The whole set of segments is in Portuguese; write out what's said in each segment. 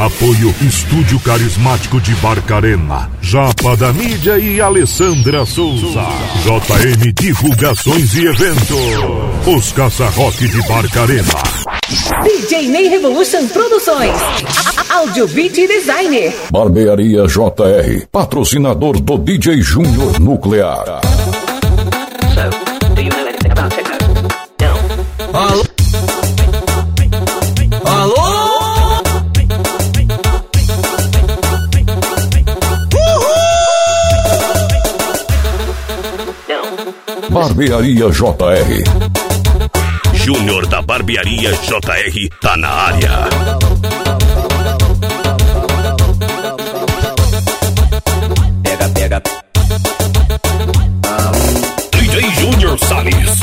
Apoio Estúdio Carismático de Barcarena, Japa da Mídia e Alessandra Souza. JM Divulgações e Eventos. Os Caça Rock de Barcarena. DJ Ney Revolution Produções. Áudio Beat Designer. Barbearia JR, patrocinador do DJ Júnior Nuclear. So, do you know anything about? No. Alô? Barbearia JR. Júnior da Barbearia JR tá na área. Pega, pega. DJ Júnior Salles.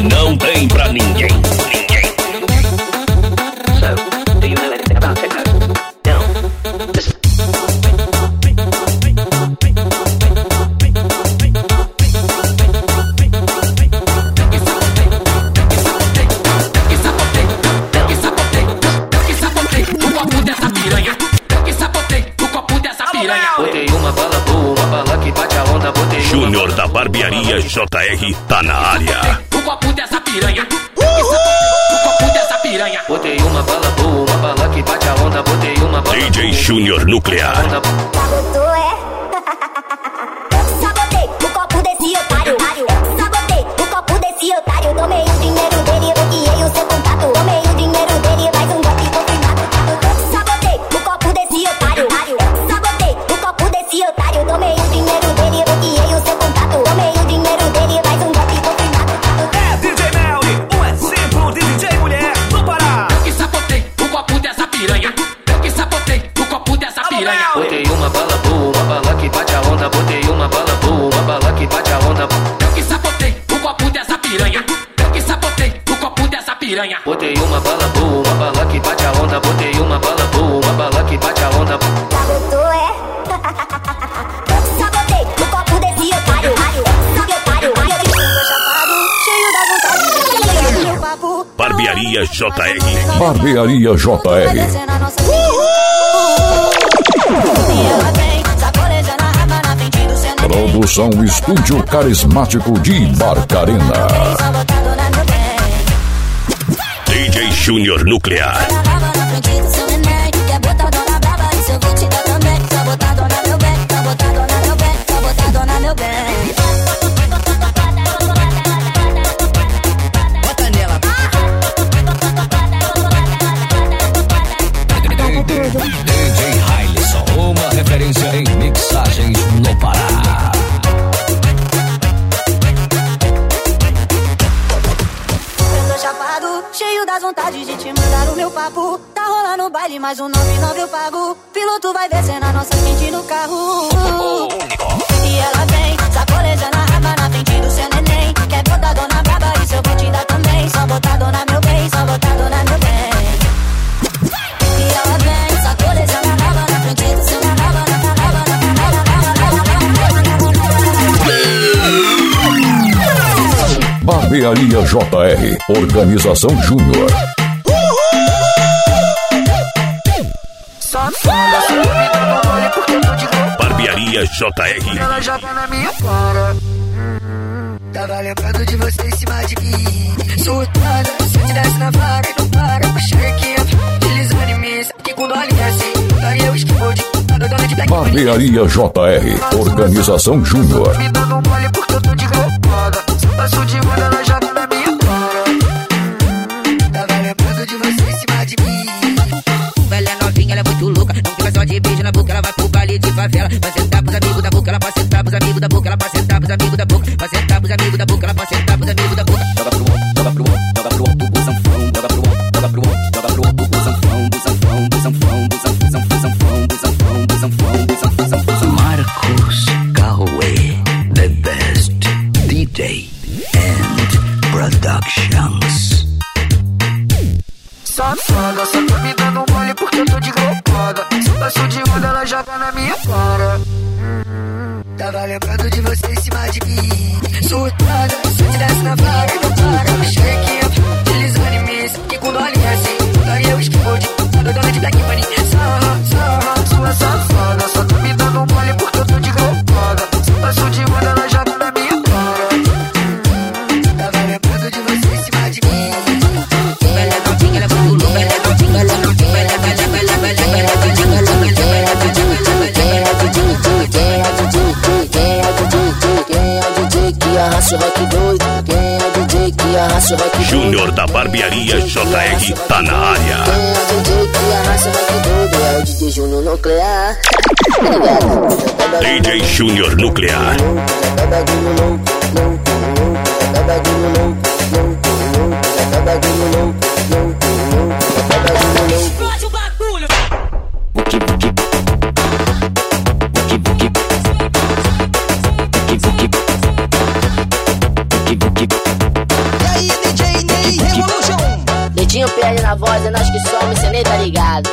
Não tem pra ninguém. BR tá na área. O copo dessa piranha. O copo dessa piranha. Botei uma bala boa, uma bala que bate a onda. Botei uma bala DJ Júnior Nuclear. Tá é? Barbearia JR. Produção Estúdio Carismático de Barcarena. DJ Júnior Nuclear. Serralheria JR, Organização Júnior. Barbearia JR. Ela joga na minha cara. Hum, tava lembrando de você em cima de mim. Surtada, se te desce na vara e não para. Puxei aqui, deslizando em mim. Que quando olha assim, daria o esquivo de. Barbearia JR, Organização Júnior. Me dando um Italia. da barbearia JR tá na área. Quem DJ que arrasa vai com tudo, é o DJ Júnior Nuclear. DJ Júnior Nuclear. cê tá ligado.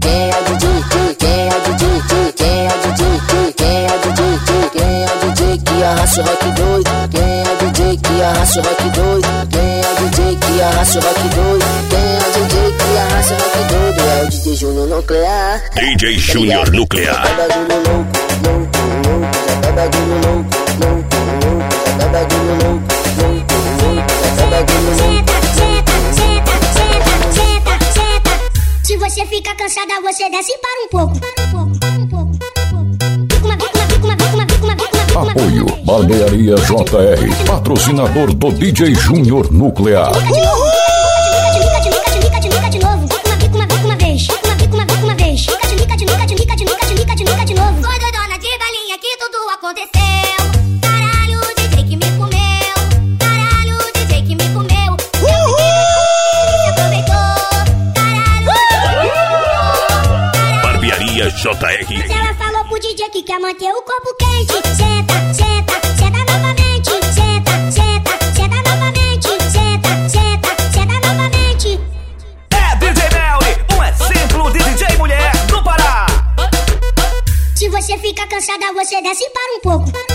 Quem é Didi? Quem é Didi? Quem é Didi? Quem é Didi? Quem é Didi que arrasta o rock doido? Quem é Didi que arrasta o rock doido? Quem é Didi que arrasta o rock doido? Quem é Didi que arrasta o rock doido? É o DJ Júnior Nuclear. DJ Júnior Nuclear. É bagulho louco, louco, louco. É bagulho louco. cansada, você desce e para um pouco. Um pouco, um pouco. Apoio Barbearia JR, patrocinador do DJ Júnior Nuclear. Uhul! JR. Mas ela falou pro DJ que quer manter o corpo quente. Senta, senta, senta novamente. Senta, senta, senta novamente. Senta, senta, senta novamente. É DJ Melly, um exemplo de DJ mulher não Pará. Se você fica cansada, você desce e para um pouco.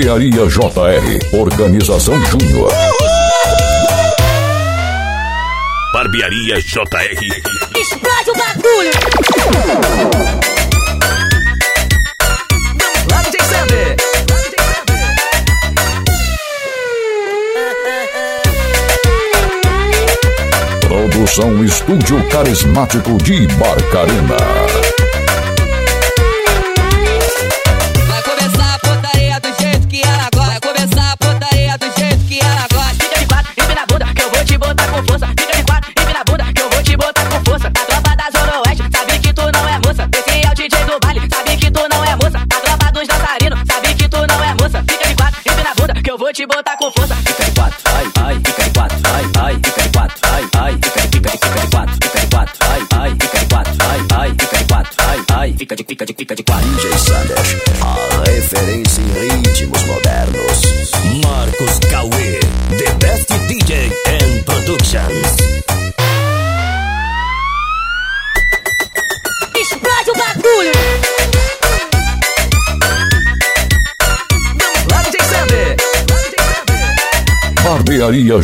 Barbearia JR. Organização Júnior. Barbearia JR. Explode o bagulho! Produção Estúdio Carismático de Barcarena.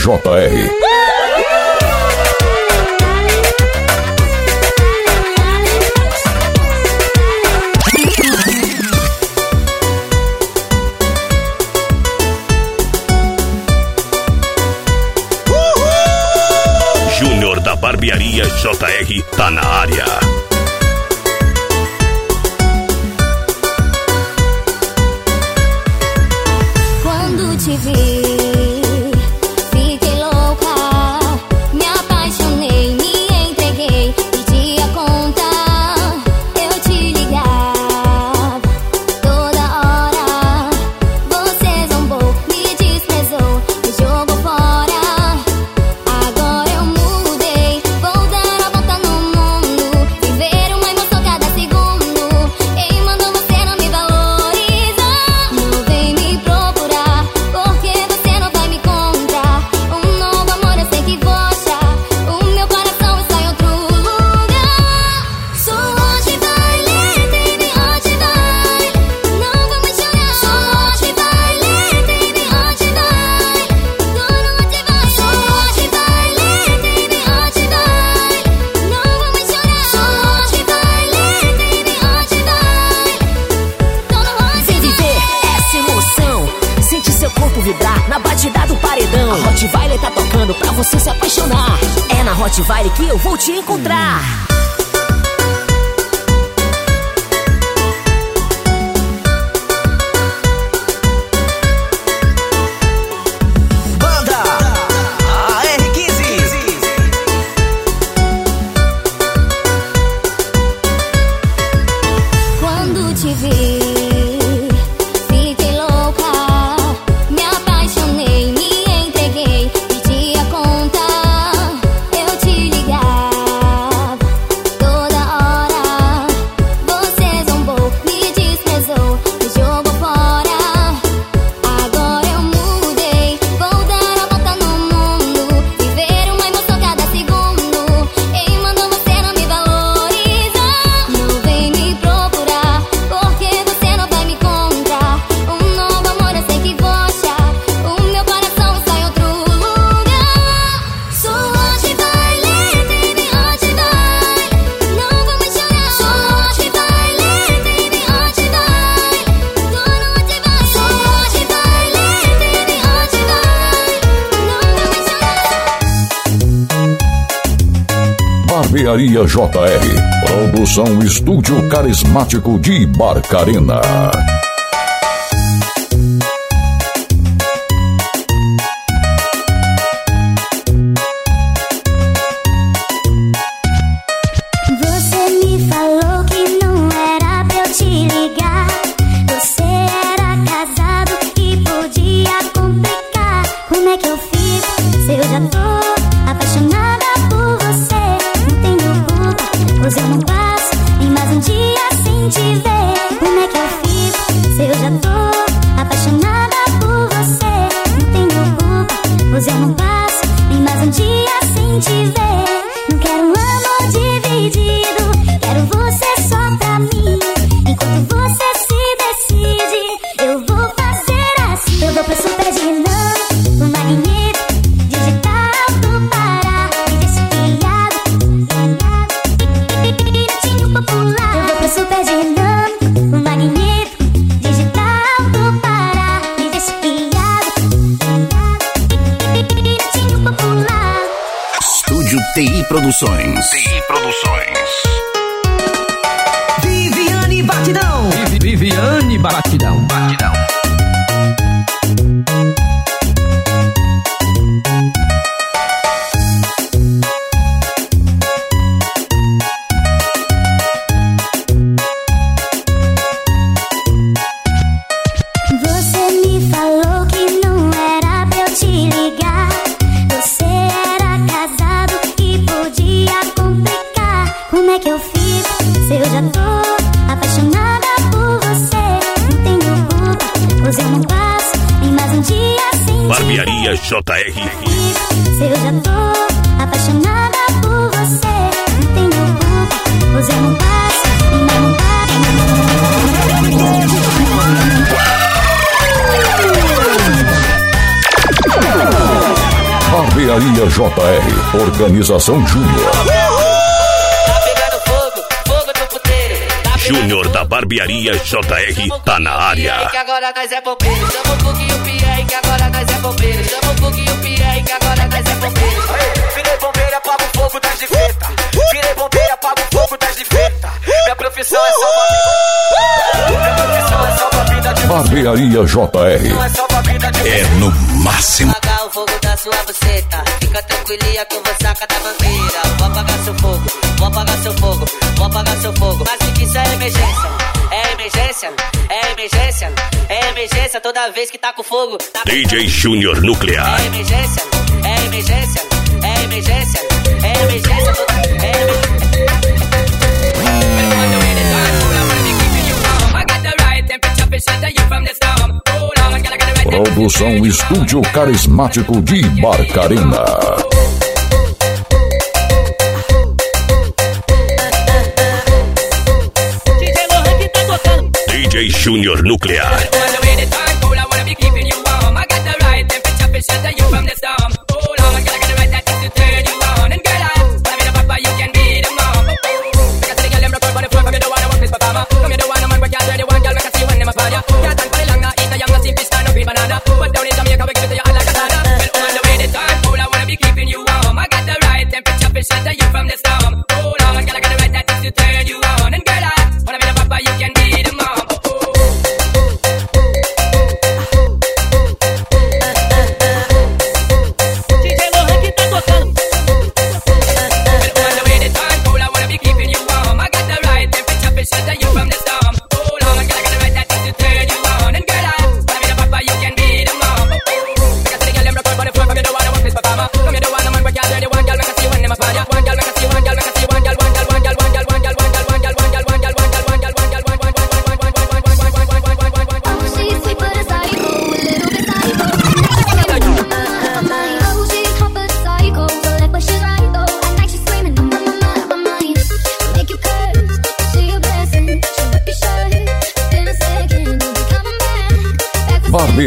JR. Maria JR. Produção Estúdio Carismático de Barcarena. Dani Batidão. Realização Júnior. Tá Júnior da barbearia JR tá na área. Que agora nós é chama o que agora nós é chama o que agora nós é. Virei bombeiro, o fogo de feta. Virei bombeiro, o fogo de feta. Minha profissão é. Minha profissão é. Barbearia JR. É, é no máximo fogo da sua buceta. Fica tranquilinha que eu vou sacar da tá bandeira. Vou apagar seu fogo, vou apagar seu fogo, vou apagar seu fogo. Mas se quiser é emergência, é emergência, é emergência, é emergência. Toda vez que tá com fogo, tá DJ. Junior Nuclear. É emergência, é emergência, é emergência, é emergência. Produção Estúdio Carismático de Barcarena. DJ tá Junior Nuclear.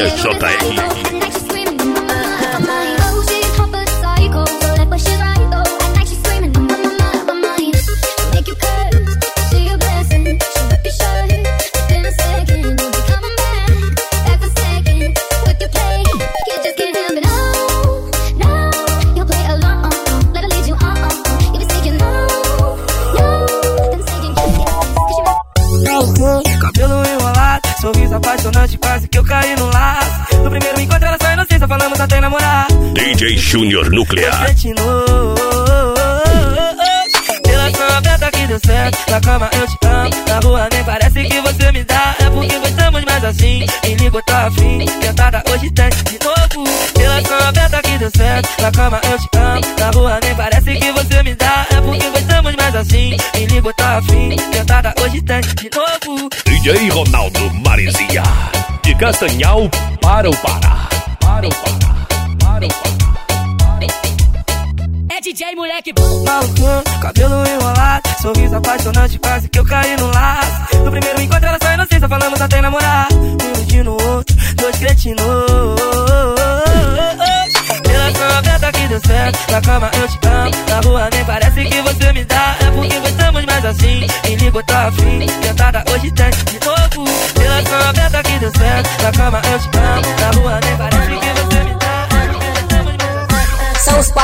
Companhia JR. Júnior Nuclear. Relação aberta que deu certo. Na cama eu te amo, na rua nem parece que você me dá. É porque gostamos mais assim. Quem ligou tá afim, tentada hoje tem de novo. Relação aberta que deu certo. Na cama eu te amo, na rua nem parece que você me dá. É porque gostamos mais assim. Quem ligou tá afim, tentada hoje tem de novo. DJ Ronaldo Marizia. De Castanhal para o Pará. Para o Pará. Para o Pará. DJ moleque bom. Cabelo enrolado, sorriso apaixonante, quase que eu caí no laço. No primeiro encontro ela só inocência, falamos até namorar. Um iludindo o outro, dois cretinos. Relação aberta que deu certo, na cama eu te amo, na rua nem parece que você me dá. É porque gostamos mais assim, quem ligou tá afim, tentada hoje tem de novo. Relação aberta que deu certo, na cama eu te amo, na rua nem parece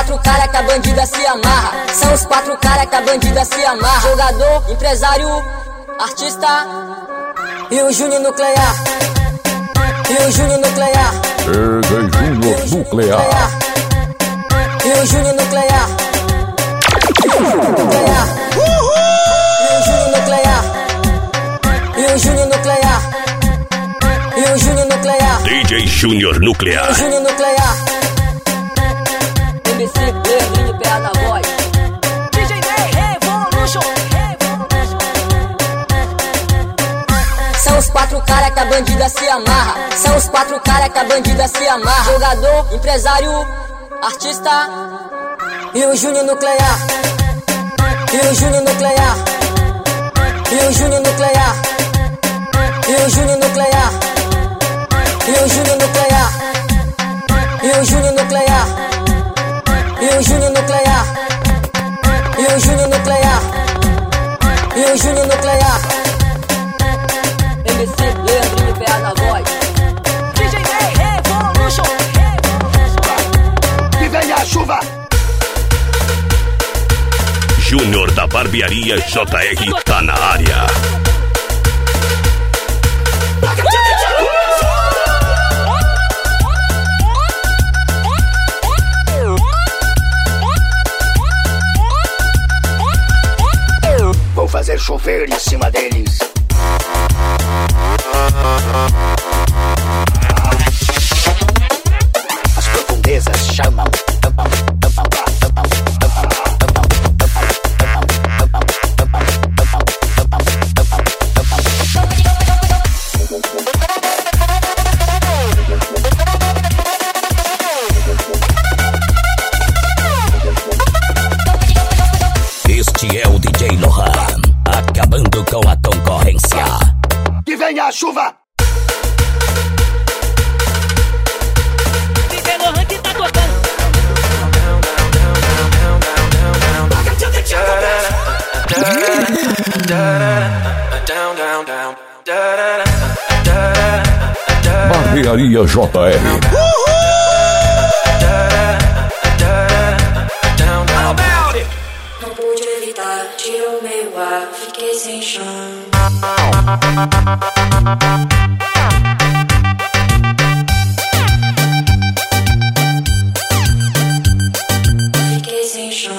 quatro cara que a bandida se amarra. São os quatro cara que a bandida se amarra. Jogador, empresário, artista e o Júnior Nuclear. E o Júnior Nuclear. Júnior Nuclear. E o Júnior Nuclear. E o Júnior Nuclear. E o Júnior Nuclear. E o Júnior Nuclear. DJ Júnior Nuclear. Júnior Nuclear. Pé na voz. DJ Ney Revolution. São os quatro cara que a bandida se amarra. São os quatro cara que a bandida se amarra. Jogador, empresário, artista e o Júnior Nuclear. E o Júnior Nuclear. E o Júnior Nuclear. E o Júnior Nuclear. E o Júnior Nuclear. E o Júnior Nuclear. E o Júnior Nuclear. E o Júnior Nuclear. E o Júnior Nuclear. MC Leandrinho pé na voz. DJ Ney Revolution. Que venha a chuva! Júnior da Barbearia JR tá na área. Fazer chover em cima deles. chuva! Barbearia JR. Fiquei sem chão.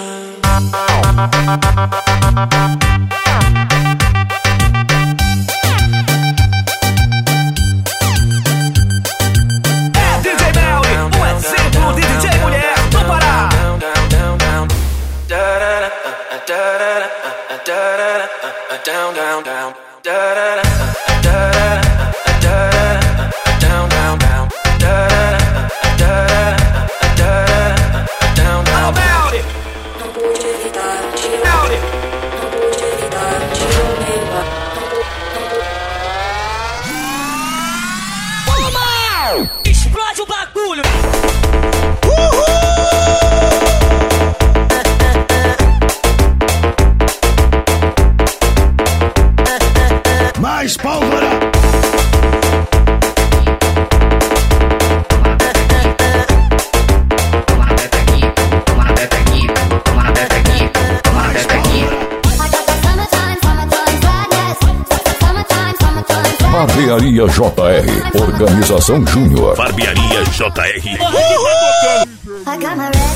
JR. Organização Júnior. Barbearia JR. Uhul.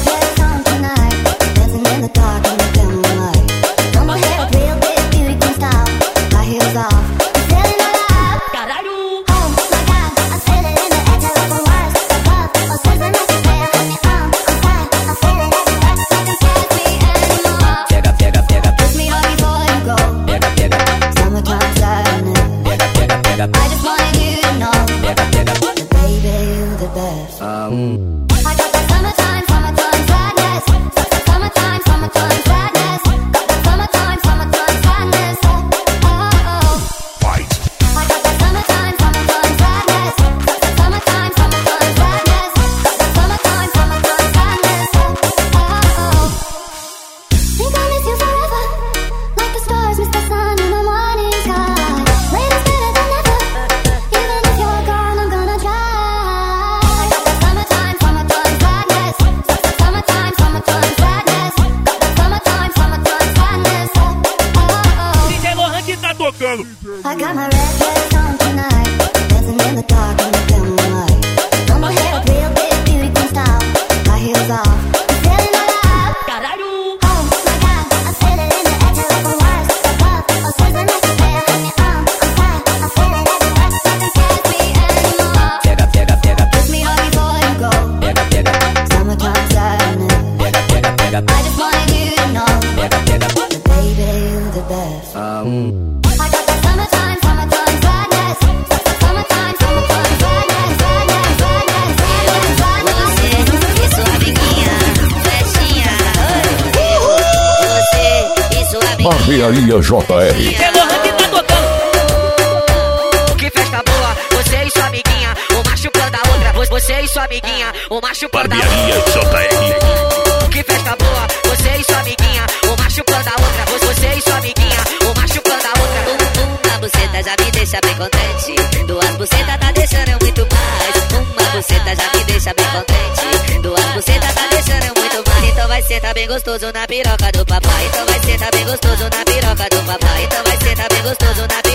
sentar bem gostoso na piroca do papai. Então vai sentar tá bem gostoso na piroca do papai. Então vai sentar tá bem gostoso na piroca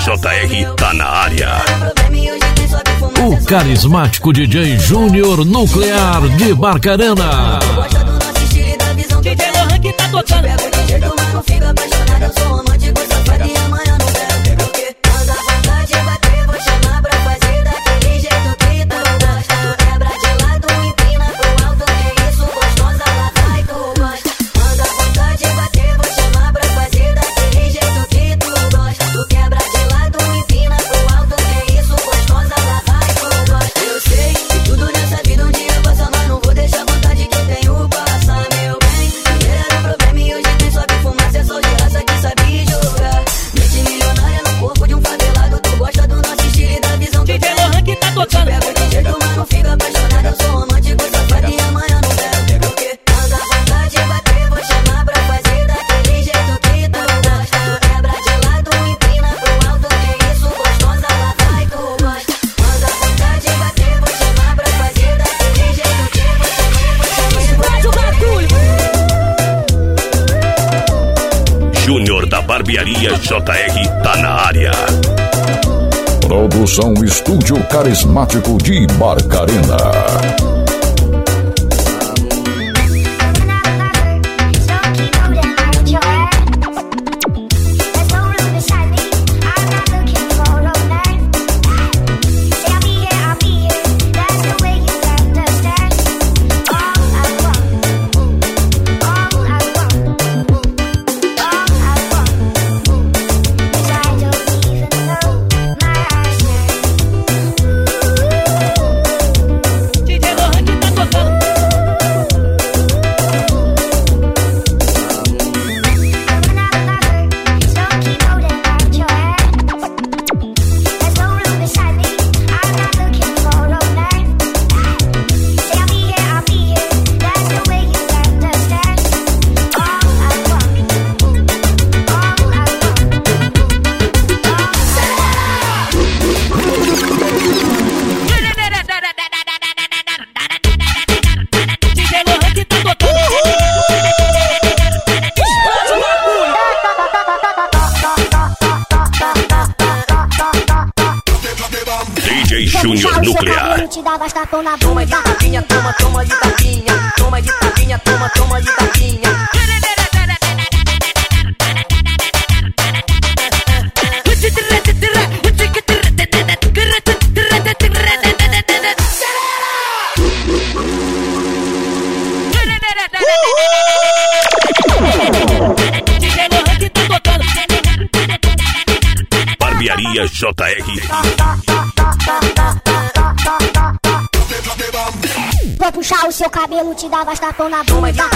JR tá na área. O carismático DJ Júnior Nuclear de Barcarena. Estúdio Carismático de Barcarena. basta pão na bunda. te dar bastapão na bunda.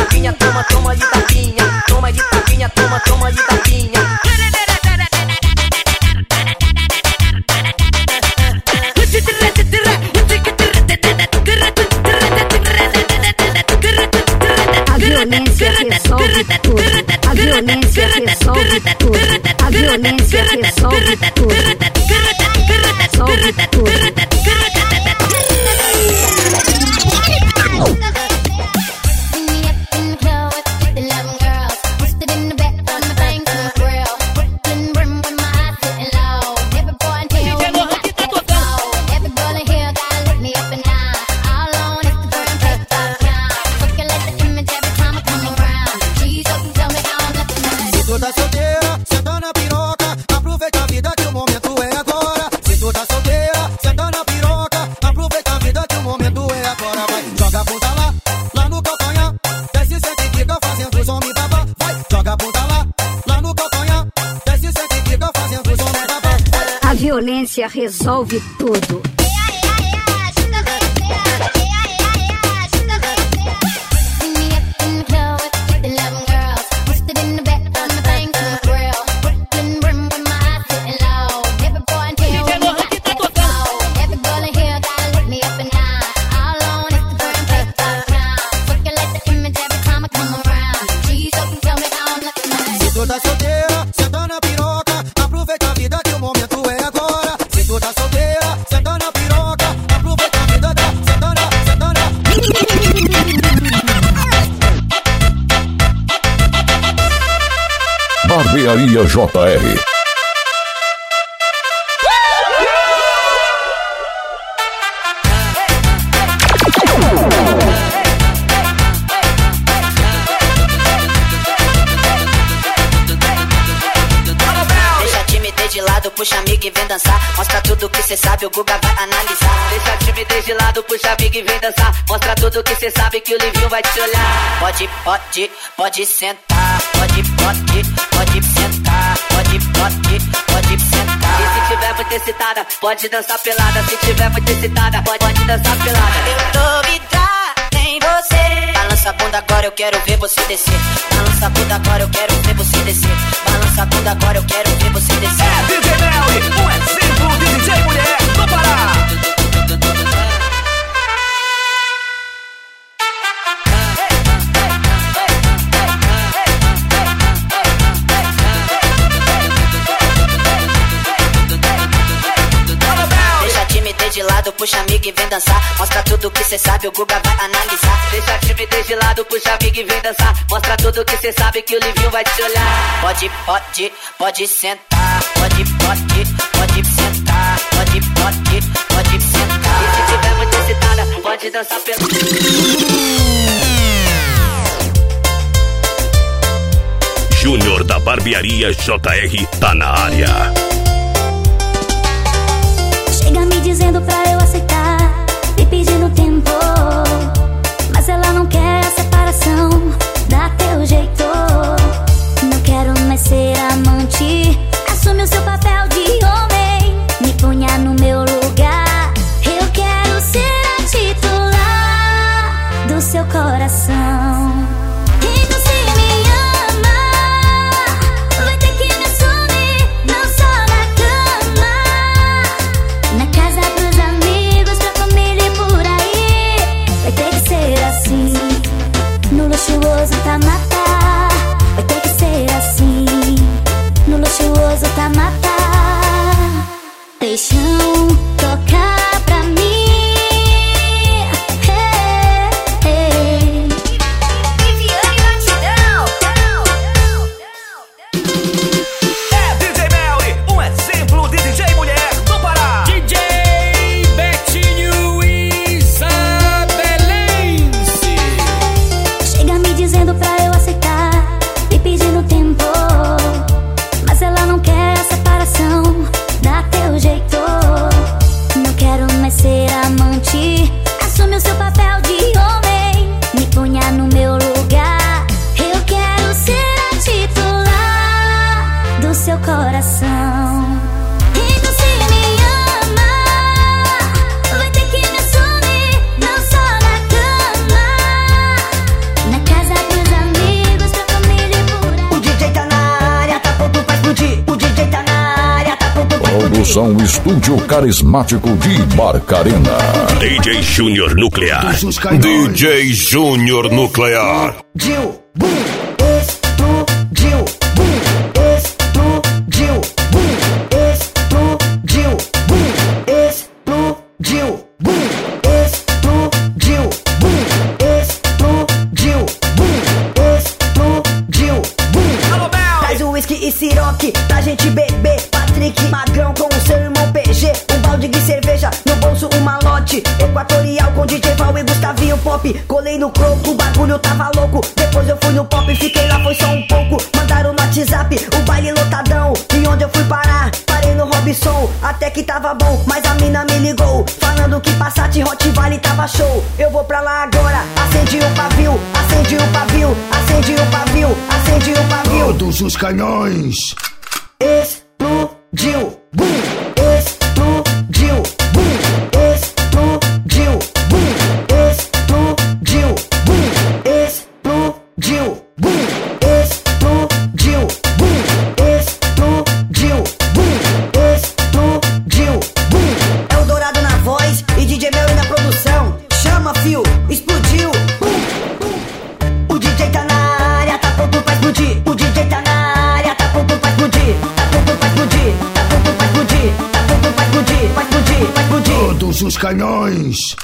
resolve tudo. pode, pode, pode sentar. Pode, pode, pode sentar. Pode, pode, pode sentar. E se tiver muito excitada, pode dançar pelada. Se tiver muito excitada, pode, pode dançar pelada. Eu tô vidrada em você. Balança a bunda agora, eu quero ver você descer. Balança a bunda agora, eu quero ver você descer. Balança a bunda agora, eu quero ver você descer. É, DJ Mel, puxa amigo e vem dançar. Mostra tudo que cê sabe, o Guga vai analisar. Deixa a desde lado, puxa amigo e vem dançar. Mostra tudo que cê sabe que o Livinho vai te olhar. Pode, pode, pode sentar. Pode, pode, pode sentar. Pode, pode, pode sentar. E se tiver muito excitada, pode dançar pelo. Júnior da Barbearia JR tá na área. Chega me dizendo pra eu dá teu jeito. Não quero mais ser amante. Assume o seu papel de tá matar. Deixão Carismático de Barcarena. DJ Júnior Nuclear. DJ Júnior Nuclear. Bagulho tava louco. Depois eu fui no pop, fiquei lá, foi só um pouco. Mandaram no WhatsApp, o baile lotadão. E onde eu fui parar? Parei no Robson, até que tava bom. Mas a mina me ligou, falando que Passat Hot Valley tava show. Eu vou pra lá agora, acendi o pavio, acendi o pavio, acendi o pavio, acendi o pavio. Todos os canhões. Explodiu, bum, canhões.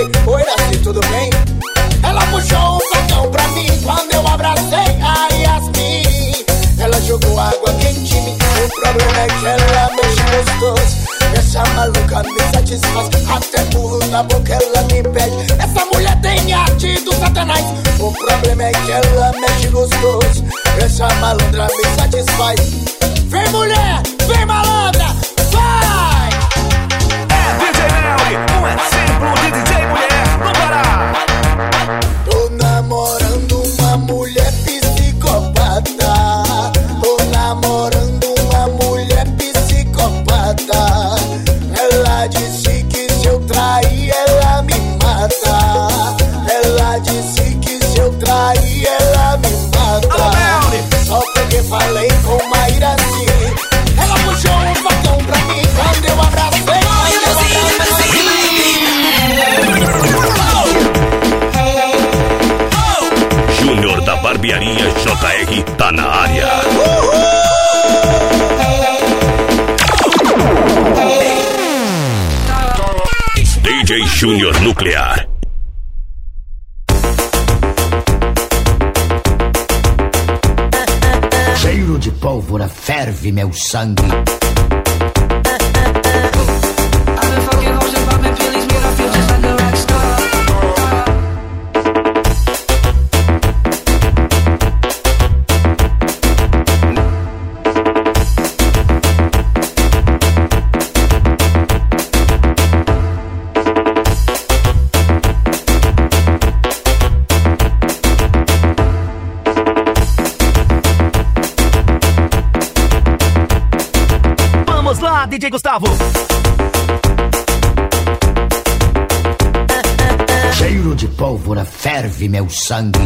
Falei, oi Raci, tudo bem? Ela puxou um facão pra mim quando eu abracei a Yasmin. Ela jogou água quente em mim, o problema é que ela mexe gostoso. Essa maluca me satisfaz, até burro na boca ela me pede. Essa mulher tem a mente do satanás. O problema é que ela mexe gostoso. Essa malandra me satisfaz. Vem mulher, vem malandra, Nuclear. Cheiro de pólvora ferve meu sangue. Gustavo. Cheiro de pólvora ferve meu sangue.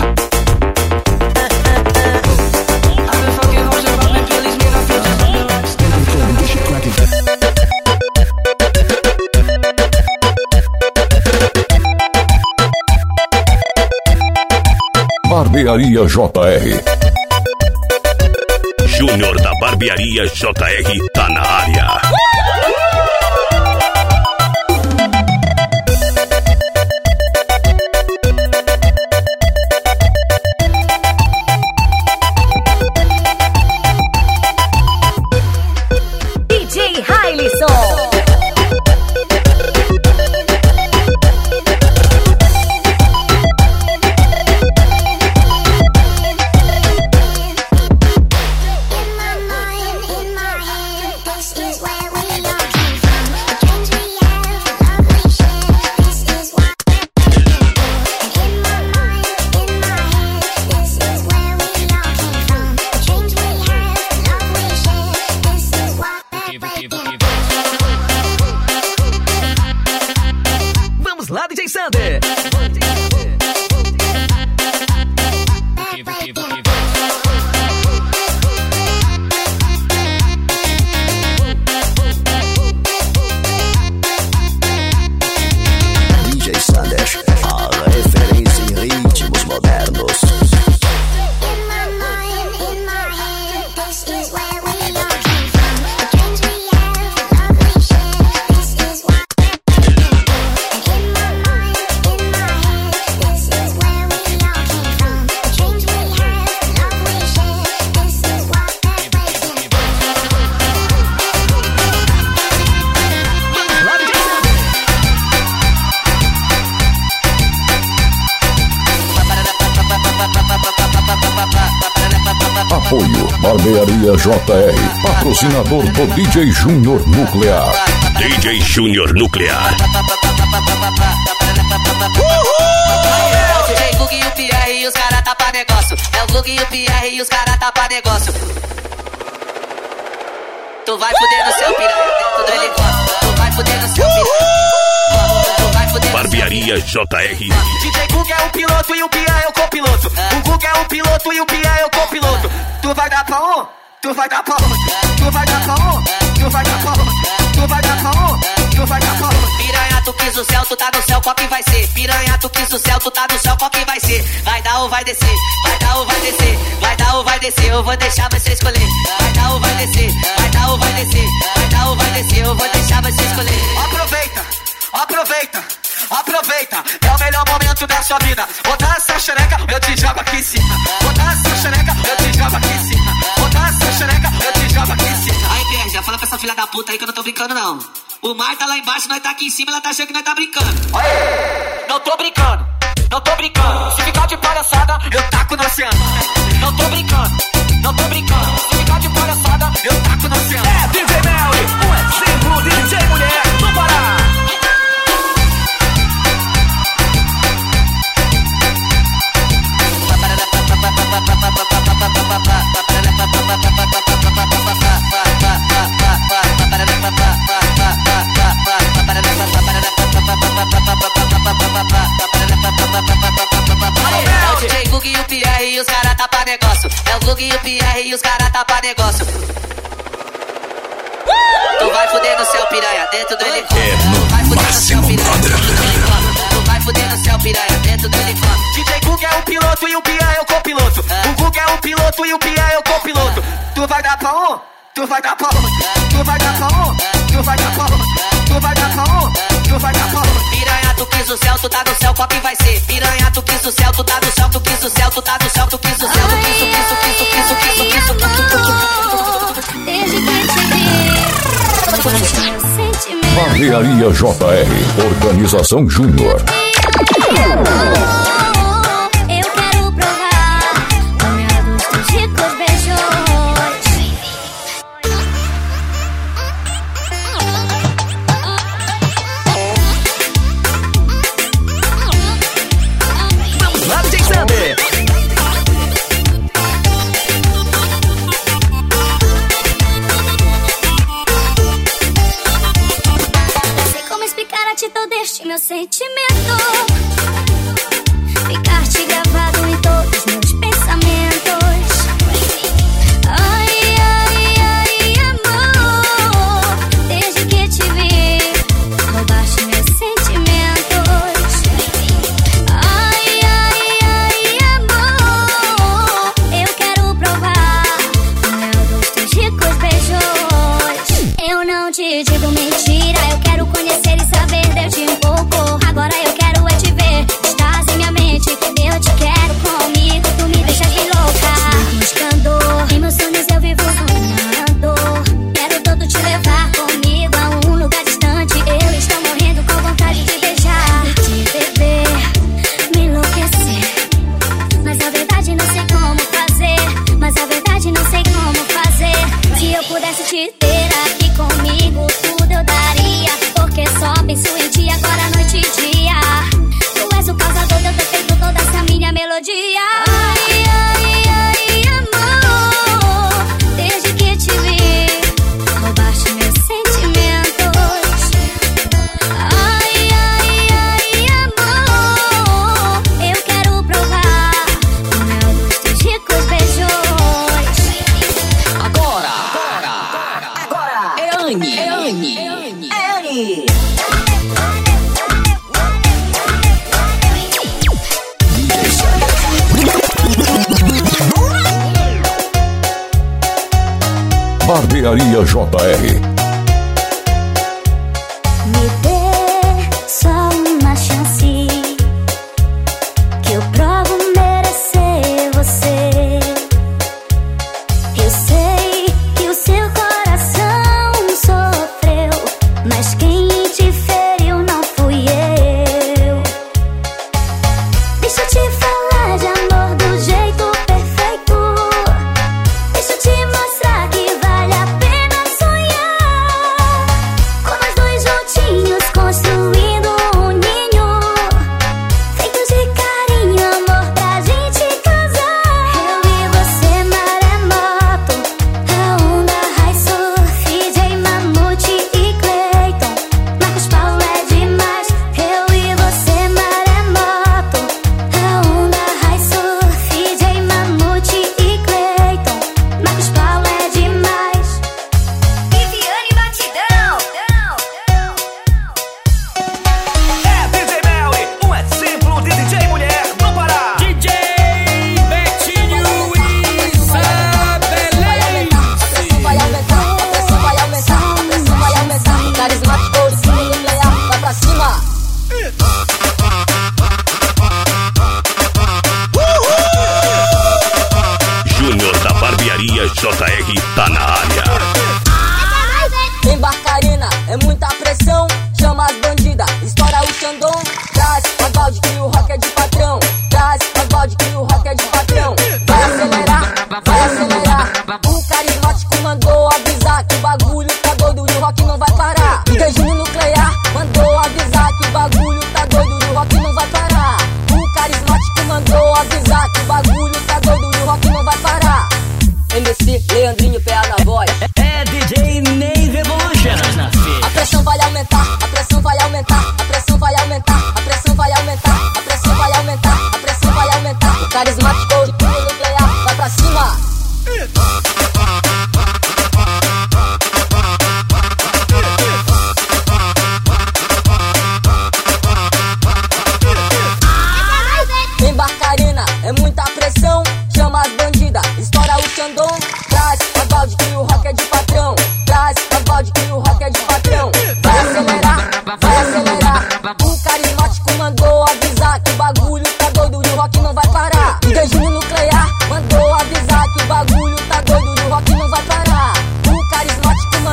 Barbearia JR. Júnior da Barbearia JR tá na área. Patrocinador do DJ Júnior Nuclear. DJ Júnior Nuclear. É o DJ Gug e o PR e os cara tá pra negócio. É o Gug e o PR e os cara tá pra negócio. Tu vai fuder no seu piranha dentro do helicóptero. Tu vai fuder no seu piranha. Tu vai fuder no seu Barbearia JR. DJ Gug é o piloto e o Pia é o copiloto. O Gug é o piloto e o Pia é o copiloto. Tu vai dar pra um? Tu vai dar pra um? Tu vai dar pra um? Tu vai dar pra um? Tu vai dar pra um? Tu vai dar pra? Piranha, tu quis o céu, tu tá no céu, qual que vai ser? Piranha, tu quis o céu, tu tá no céu, qual que vai ser? Vai dar ou vai descer? Vai dar ou vai descer? Vai dar ou vai descer? Eu vou deixar você escolher. Vai dar ou vai descer? Vai dar ou vai descer? Vai dar ou vai descer? Eu vou deixar você escolher. Aproveita, aproveita, aproveita. É o melhor momento da sua vida. Botar essa xereca, eu te jogo aqui em cima. Botar essa xereca, eu te jogo aqui em cima fala pra essa filha da puta aí que eu não tô brincando, não. O mar tá lá embaixo, nós tá aqui em cima, ela tá achando que nós tá brincando. Oi! Não tô brincando, não tô brincando. Se ficar de palhaçada, eu taco no oceano. Não tô brincando, não tô brincando. Tem Glug e o PR e os cara tá pra negócio. É o Glug e o PR e os cara tá pra negócio. Tu vai fuder no céu piranha dentro do helicóptero. É tu vai fuder no céu piranha dentro do helicóptero. Tu vai fuder no céu piranha dentro do helicóptero. DJ Gug é o piloto e o Pia é o copiloto. Ah. O Gug é o piloto e o Pia é o copiloto. Tu vai dar pra um, tu vai dar pra um, tu vai dar pra um, tu vai dar pra um, tu vai dar pra um, tu vai dar pra um. Piranha, tu quis o céu, tu tá no céu, copo vai ser sucesso, tu tá no céu, tu que céu, tu tá no chão, tu que sucesso, que isso, que isso, que isso, que isso, que isso, que isso, Desde que te vi. Barrearia JR, Organização Júnior.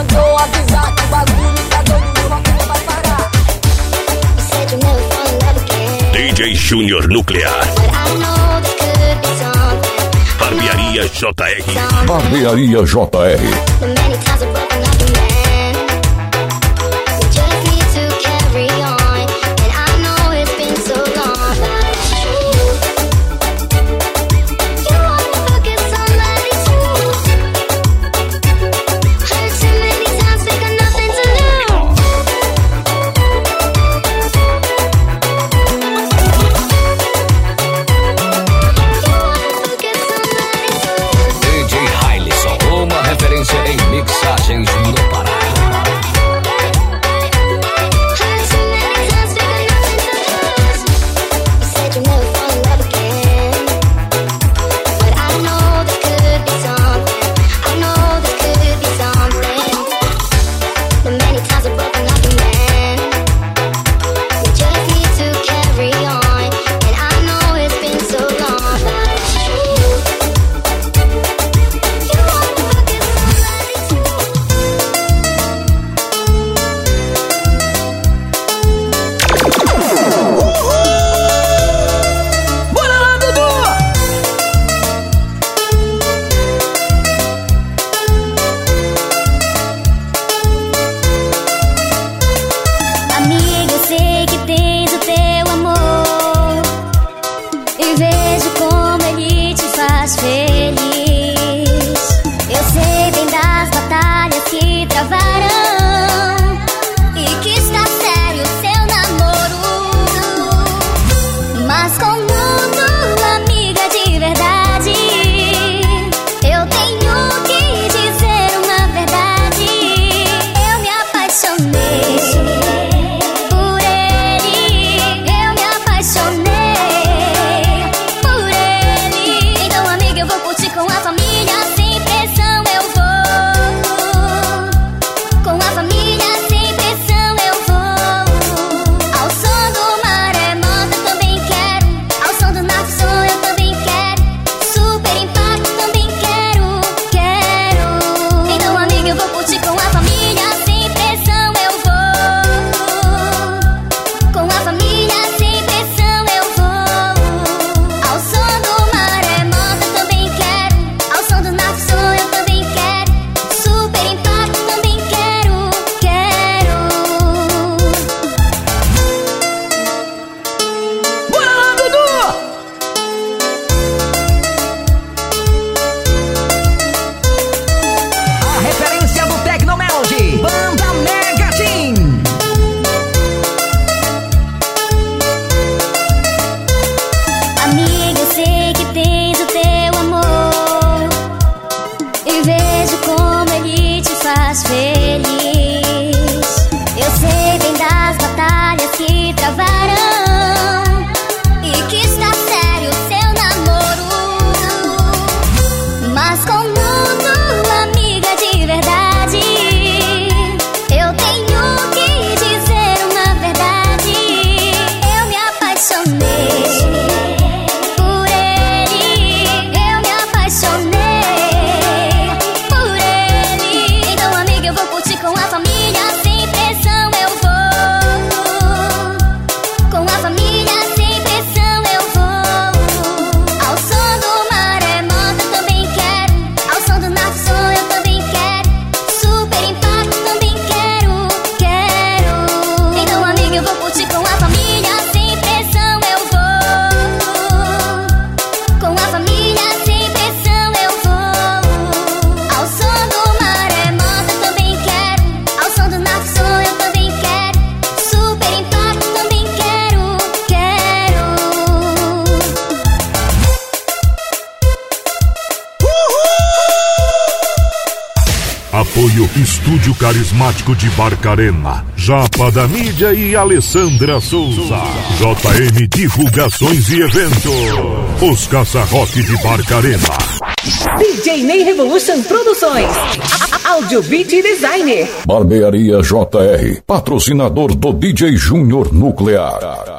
mandou avisar que o bagulho tá doido meu o bagulho vai parar. DJ Júnior Nuclear. Barbearia JR. Barbearia JR. Carismático de Barcarena, Japa da Mídia e Alessandra Souza. JM Divulgações e Eventos. Os Caça-Rock de Barcarena. DJ Ney Revolution Produções. Áudio Beat Designer. Barbearia JR, patrocinador do DJ Júnior Nuclear.